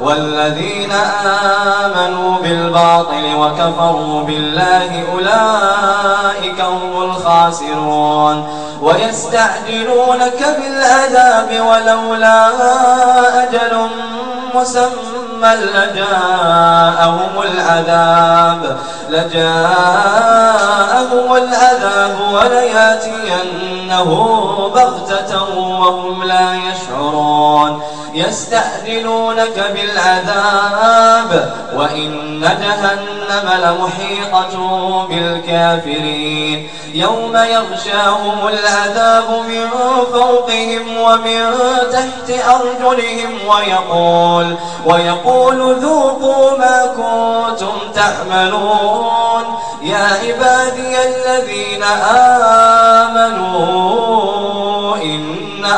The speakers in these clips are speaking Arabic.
والذين آمنوا بالباطل وكفروا بالله أولئك هم الخاسرون ويستعجلونك بالعذاب ولولا أجل مسمى لجاءهم العذاب لجاءهم العذاب ولياتينه بغتة وهم لا يشعرون يستأذنونك بالعذاب وإن جهنم لمحيطة بالكافرين. يوم يغشاهم العذاب من فوقهم ومن تحت أرجلهم ويقول ويقول ذوقوا ما كنتم تعملون. يا عبادي الذين آمنوا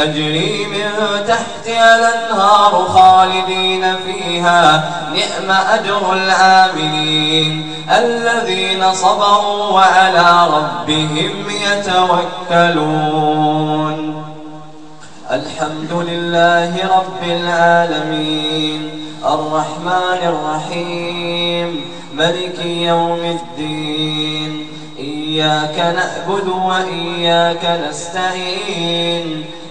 تجري من تحتها الأنهار خالدين فيها. نعم أجر العاملين الذين صبروا وعلى ربهم يتوكلون. الحمد لله رب العالمين. الرحمن الرحيم. ملك يوم الدين. إياك نعبد وإياك نستعين.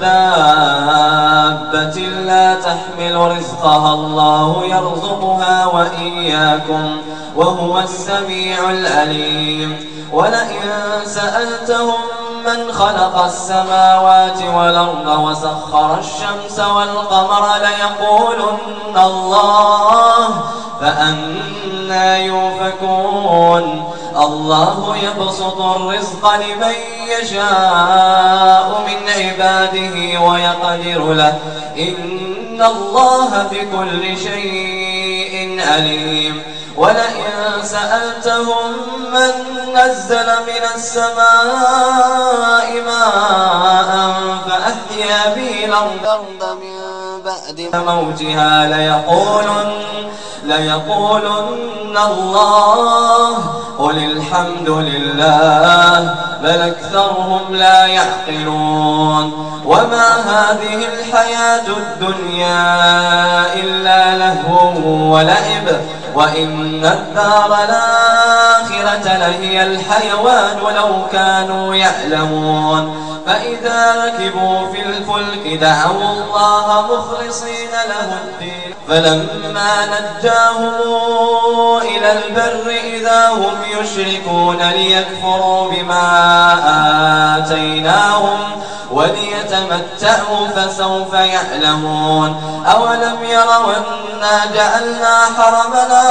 دابة لا تحمل رزقها الله يرزقها وإياكم وهو السميع العليم. ولئن سألتهم من خلق السماوات والأرض وسخر الشمس والقمر ليقولن الله فأنا يوفكون الله يبسط الرزق لمن يشاء من عباده ويقدر له. إن الله بكل شيء أليم ولئن سألتهم من نزل من السماء ماء فأحيا به الأرض. من بعد موتها ليقولن, ليقولن الله قل الحمد لله بل أكثرهم لا يعقلون. وما هذه الحياة الدنيا إلا لهو ولعب وإن الدار الآخرة لهي الحيوان ولو كانوا يعلمون. فإذا ركبوا في الفلك دعوا الله مخلصين له الدين. فلما نجاهم إلى البر إذا هم يشركون ليكفروا بما آتيناهم وليتمتعوا فسوف يعلمون. أولم يروا أنا جعلنا حرمنا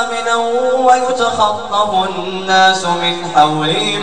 آمنا ويتخطف الناس من حولهم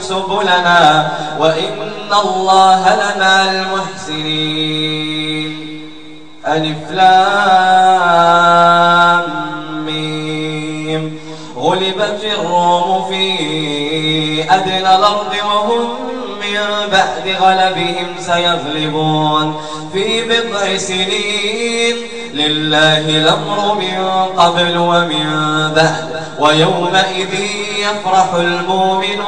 سبلنا وإن الله لنا المحسنين. ألف لام غلبت الروم في أدنى الأرض وهم من بعد غلبهم سيغلبون. في بضع سنين لله الأمر من قبل ومن بعد. ويومئذ يفرح المؤمنون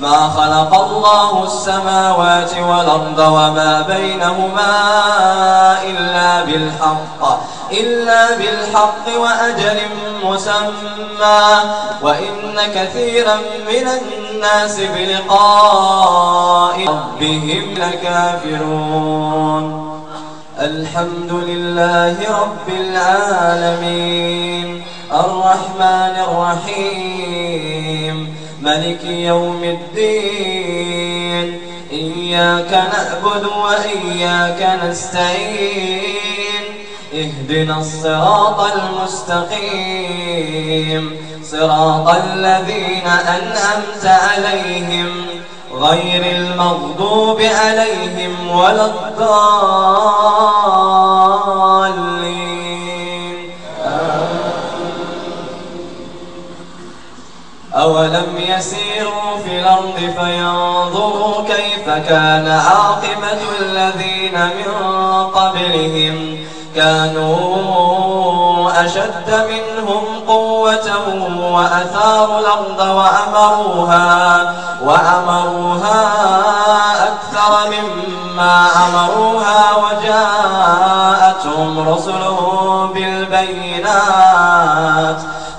ما خلق الله السماوات والأرض وما بينهما إلا بالحق إلا بالحق وأجل مسمى. وإن كثيرا من الناس بلقاء ربهم لكافرون. الحمد لله رب العالمين. الرحمن الرحيم. ملك يوم الدين. إياك نعبد وإياك نستعين. اهدنا الصراط المستقيم. صراط الذين أنعمت عليهم غير المغضوب عليهم ولا الضالين. أولم يسيروا في الأرض فينظروا كيف كان عاقبة الذين من قبلهم كانوا أشد منهم قوة وأثاروا الأرض وعمروها, وعمروها أكثر مما عمروها وجاءتهم رسلهم بالبينات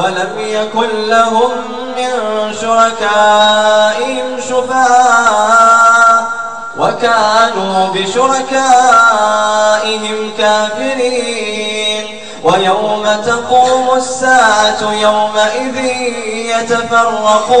ولم يكن لهم من شركائهم شفاء وكانوا بشركائهم كافرين. ويوم تقوم الساعة يومئذ يتفرقون.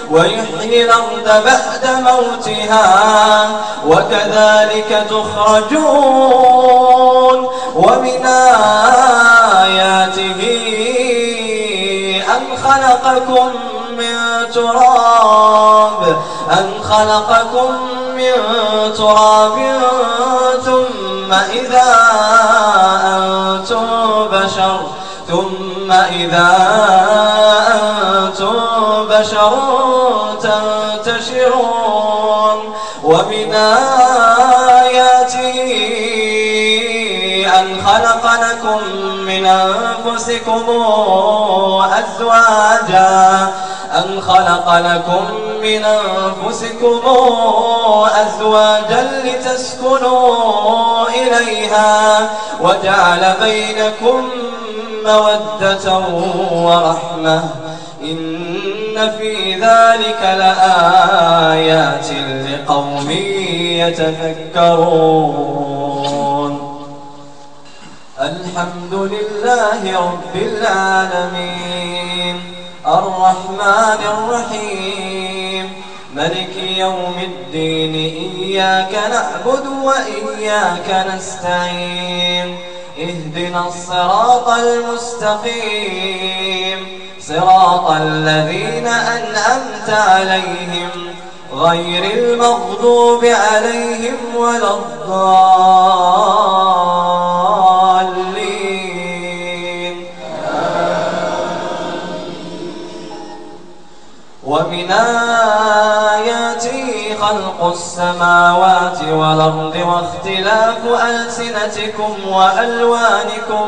ويحيي الأرض بعد موتها وكذلك تخرجون ومن آياته أن خلقكم من تراب أن خلقكم من تراب ثم إذا أنتم بشر ثم إذا أنتم بشر تنتشرون ومن آياته أن خلق لكم من أنفسكم أزواجا. أن خلق لكم من أنفسكم أزواجا لتسكنوا إليها وجعل بينكم مودة ورحمة. إن في ذلك لآيات لقوم يتفكرون الحمد لله رب العالمين الرحمن الرحيم ملك يوم الدين إياك نعبد وإياك نستعين اهدنا الصراط المستقيم صراط الذين أنعمت عليهم غير المغضوب عليهم ولا الضالين. ومن آياته خلق السماوات والأرض واختلاف ألسنتكم وألوانكم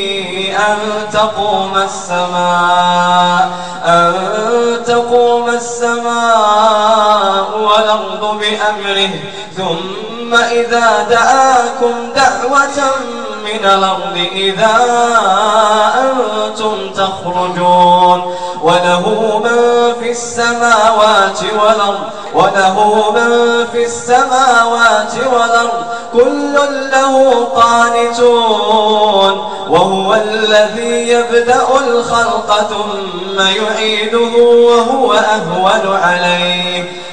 أن تقوم السماء أن تقوم السماء والأرض بأمره ثم إذا دعاكم دعوة من الأرض إذا أنتم تخرجون. وله من في السماوات والأرض وله من في السماوات والأرض كل له قانتون. وهو الذي يبدأ الخلق ثم يعيده وهو أهون عليه.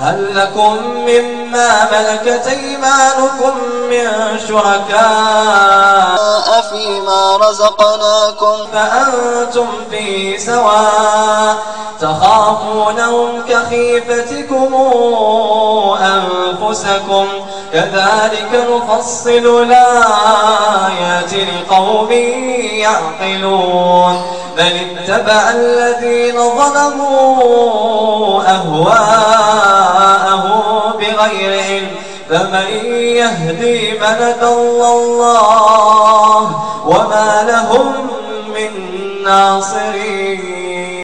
هل لكم مما ملكت أيمانكم من شركاء فيما رزقناكم فأنتم فيه سواء تخافونهم كخيفتكم أنفسكم كذلك نفصل الآيات لقوم يعقلون بل اتبع الذين ظلموا أهواءهم بغير علم. فمن يهدي ضل الله وما لهم من ناصرين.